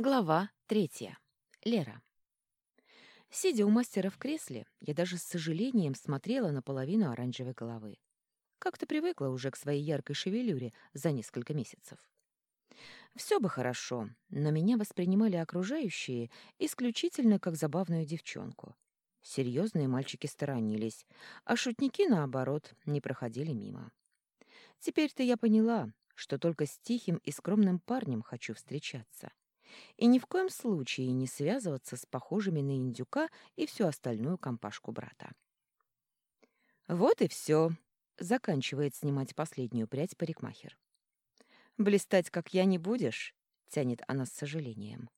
Глава третья. Лера. Сидя у мастера в кресле, я даже с сожалением смотрела на половину оранжевой головы. Как-то привыкла уже к своей яркой шевелюре за несколько месяцев. Все бы хорошо, но меня воспринимали окружающие исключительно как забавную девчонку. Серьезные мальчики сторонились, а шутники, наоборот, не проходили мимо. Теперь-то я поняла, что только с тихим и скромным парнем хочу встречаться — и ни в коем случае не связываться с похожими на индюка и всю остальную компашку брата. «Вот и все», — заканчивает снимать последнюю прядь парикмахер. «Блистать, как я, не будешь?» — тянет она с сожалением.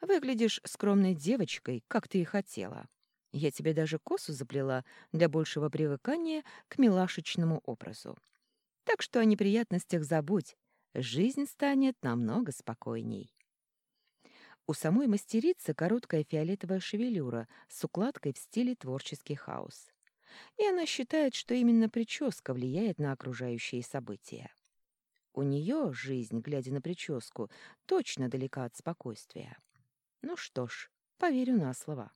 «Выглядишь скромной девочкой, как ты и хотела. Я тебе даже косу заплела для большего привыкания к милашечному образу. Так что о неприятностях забудь, жизнь станет намного спокойней». У самой мастерицы короткая фиолетовая шевелюра с укладкой в стиле творческий хаос. И она считает, что именно прическа влияет на окружающие события. У нее жизнь, глядя на прическу, точно далека от спокойствия. Ну что ж, поверю на слово.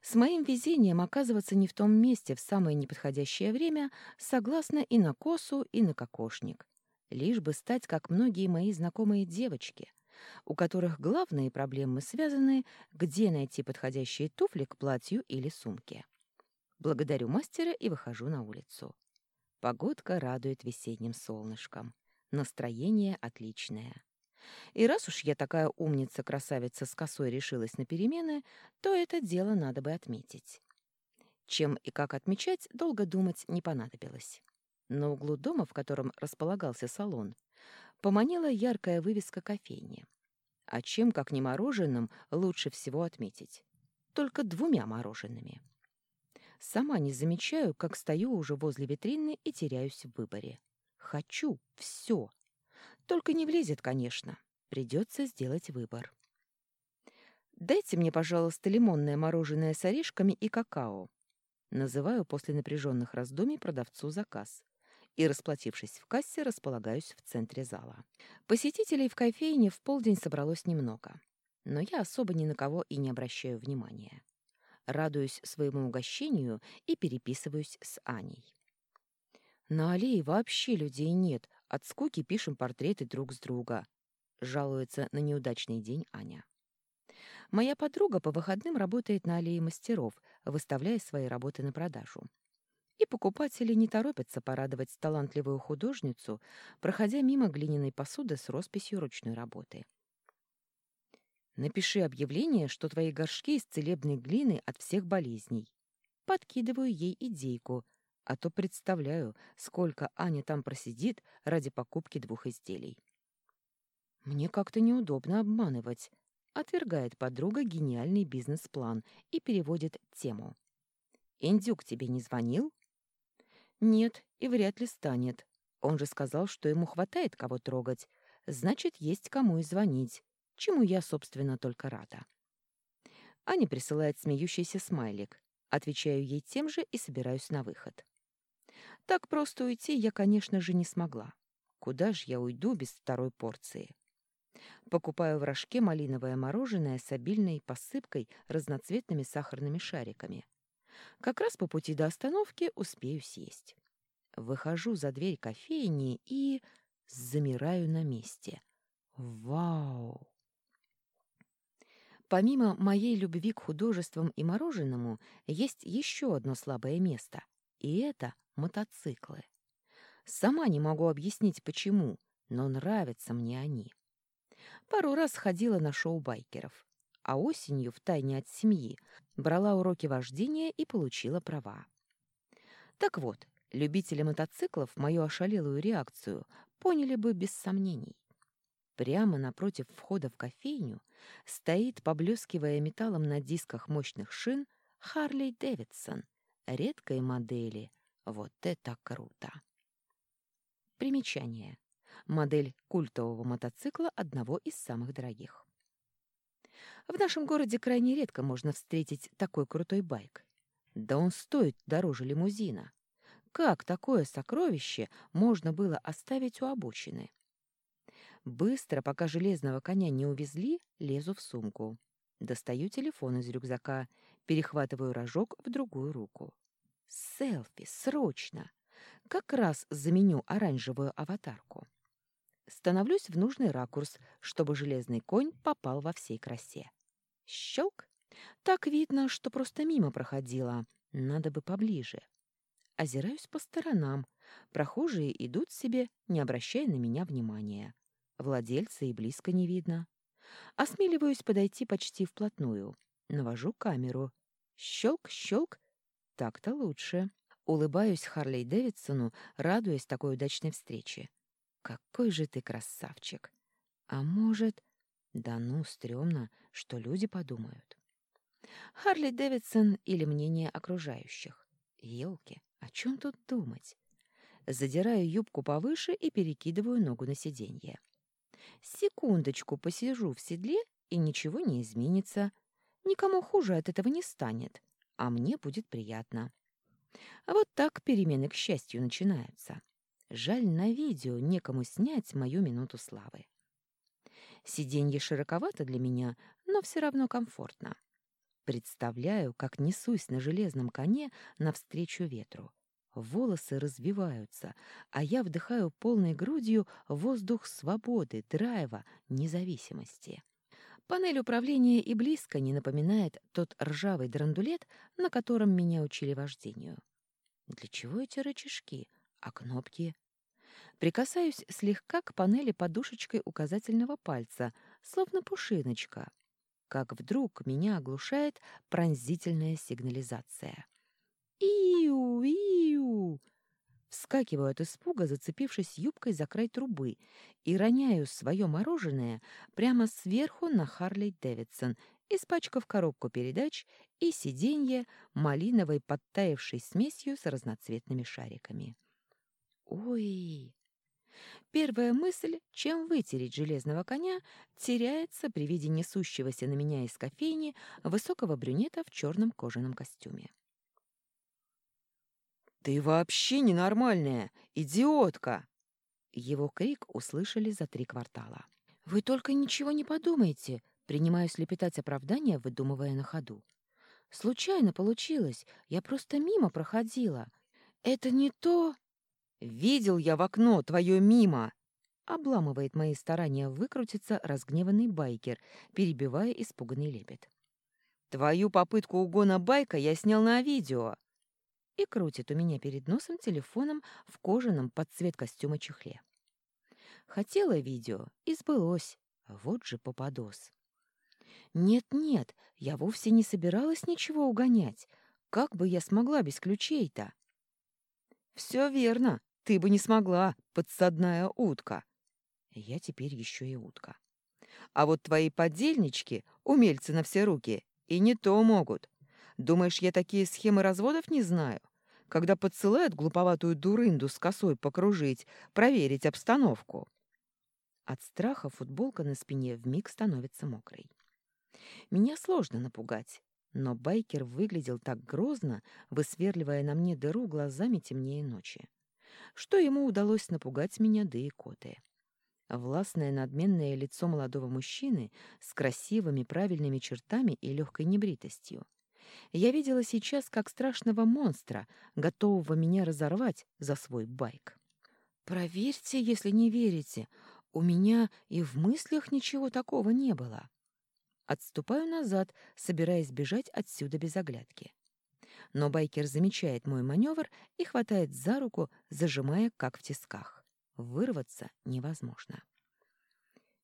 С моим везением оказываться не в том месте в самое неподходящее время согласна и на косу, и на кокошник. Лишь бы стать, как многие мои знакомые девочки — у которых главные проблемы связаны, где найти подходящие туфли к платью или сумке. Благодарю мастера и выхожу на улицу. Погодка радует весенним солнышком. Настроение отличное. И раз уж я такая умница-красавица с косой решилась на перемены, то это дело надо бы отметить. Чем и как отмечать, долго думать не понадобилось. На углу дома, в котором располагался салон, поманила яркая вывеска кофейни. А чем, как не мороженым, лучше всего отметить? Только двумя мороженными. Сама не замечаю, как стою уже возле витрины и теряюсь в выборе. Хочу все. Только не влезет, конечно. Придется сделать выбор. «Дайте мне, пожалуйста, лимонное мороженое с орешками и какао». Называю после напряженных раздумий продавцу заказ и, расплатившись в кассе, располагаюсь в центре зала. Посетителей в кофейне в полдень собралось немного, но я особо ни на кого и не обращаю внимания. Радуюсь своему угощению и переписываюсь с Аней. На аллее вообще людей нет, от скуки пишем портреты друг с друга. Жалуется на неудачный день Аня. Моя подруга по выходным работает на аллее мастеров, выставляя свои работы на продажу и покупатели не торопятся порадовать талантливую художницу, проходя мимо глиняной посуды с росписью ручной работы. Напиши объявление, что твои горшки из целебной глины от всех болезней. Подкидываю ей идейку, а то представляю, сколько Аня там просидит ради покупки двух изделий. Мне как-то неудобно обманывать, отвергает подруга гениальный бизнес-план и переводит тему. Индюк тебе не звонил? Нет, и вряд ли станет. Он же сказал, что ему хватает кого трогать. Значит, есть кому и звонить, чему я, собственно, только рада. Аня присылает смеющийся смайлик. Отвечаю ей тем же и собираюсь на выход. Так просто уйти я, конечно же, не смогла. Куда ж я уйду без второй порции? Покупаю в рожке малиновое мороженое с обильной посыпкой разноцветными сахарными шариками. Как раз по пути до остановки успею съесть. Выхожу за дверь кофейни и замираю на месте. Вау! Помимо моей любви к художествам и мороженому, есть еще одно слабое место, и это мотоциклы. Сама не могу объяснить, почему, но нравятся мне они. Пару раз ходила на шоу байкеров а осенью, втайне от семьи, брала уроки вождения и получила права. Так вот, любители мотоциклов мою ошалелую реакцию поняли бы без сомнений. Прямо напротив входа в кофейню стоит, поблескивая металлом на дисках мощных шин, Харли Дэвидсон, редкой модели. Вот это круто! Примечание. Модель культового мотоцикла одного из самых дорогих. В нашем городе крайне редко можно встретить такой крутой байк. Да он стоит дороже лимузина. Как такое сокровище можно было оставить у обочины? Быстро, пока железного коня не увезли, лезу в сумку. Достаю телефон из рюкзака, перехватываю рожок в другую руку. Селфи, срочно! Как раз заменю оранжевую аватарку. Становлюсь в нужный ракурс, чтобы железный конь попал во всей красе. Щелк! Так видно, что просто мимо проходила. Надо бы поближе. Озираюсь по сторонам. Прохожие идут себе, не обращая на меня внимания. Владельца и близко не видно. Осмеливаюсь подойти почти вплотную. Навожу камеру. Щелк-щелк. Так-то лучше. Улыбаюсь Харлей Дэвидсону, радуясь такой удачной встрече. «Какой же ты красавчик!» «А может...» «Да ну, стрёмно, что люди подумают». Харли Дэвидсон или мнение окружающих. Елки, о чем тут думать? Задираю юбку повыше и перекидываю ногу на сиденье. Секундочку посижу в седле, и ничего не изменится. Никому хуже от этого не станет, а мне будет приятно. Вот так перемены, к счастью, начинаются. Жаль, на видео некому снять мою минуту славы. Сиденье широковато для меня, но все равно комфортно. Представляю, как несусь на железном коне навстречу ветру. Волосы развиваются, а я вдыхаю полной грудью воздух свободы, драйва, независимости. Панель управления и близко не напоминает тот ржавый драндулет, на котором меня учили вождению. Для чего эти рычажки? А кнопки? Прикасаюсь слегка к панели подушечкой указательного пальца, словно пушиночка как вдруг меня оглушает пронзительная сигнализация. «Иу! Иу!» Вскакиваю от испуга, зацепившись юбкой за край трубы, и роняю свое мороженое прямо сверху на Харли Дэвидсон, испачкав коробку передач и сиденье малиновой подтаявшей смесью с разноцветными шариками. «Ой!» Первая мысль, чем вытереть железного коня, теряется при виде несущегося на меня из кофейни высокого брюнета в черном кожаном костюме. «Ты вообще ненормальная! Идиотка!» Его крик услышали за три квартала. «Вы только ничего не подумайте!» Принимаюсь лепетать оправдания, выдумывая на ходу. «Случайно получилось. Я просто мимо проходила. Это не то...» «Видел я в окно твое мимо!» Обламывает мои старания выкрутиться разгневанный байкер, перебивая испуганный лепет. «Твою попытку угона байка я снял на видео!» И крутит у меня перед носом телефоном в кожаном под цвет костюма чехле. Хотела видео, и сбылось. Вот же попадос. Нет-нет, я вовсе не собиралась ничего угонять. Как бы я смогла без ключей-то? Все верно. Ты бы не смогла, подсадная утка. Я теперь еще и утка. А вот твои подельнички, умельцы на все руки, и не то могут. Думаешь, я такие схемы разводов не знаю? Когда подсылают глуповатую дурынду с косой покружить, проверить обстановку. От страха футболка на спине вмиг становится мокрой. Меня сложно напугать, но байкер выглядел так грозно, высверливая на мне дыру глазами темнее ночи что ему удалось напугать меня да и коты. Властное надменное лицо молодого мужчины с красивыми правильными чертами и легкой небритостью. Я видела сейчас как страшного монстра, готового меня разорвать за свой байк. «Проверьте, если не верите. У меня и в мыслях ничего такого не было». Отступаю назад, собираясь бежать отсюда без оглядки но байкер замечает мой маневр и хватает за руку, зажимая, как в тисках. Вырваться невозможно.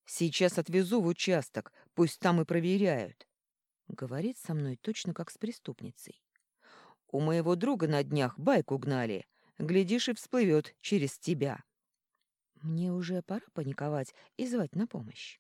«Сейчас отвезу в участок, пусть там и проверяют», — говорит со мной точно как с преступницей. «У моего друга на днях байку гнали. Глядишь, и всплывет через тебя». Мне уже пора паниковать и звать на помощь.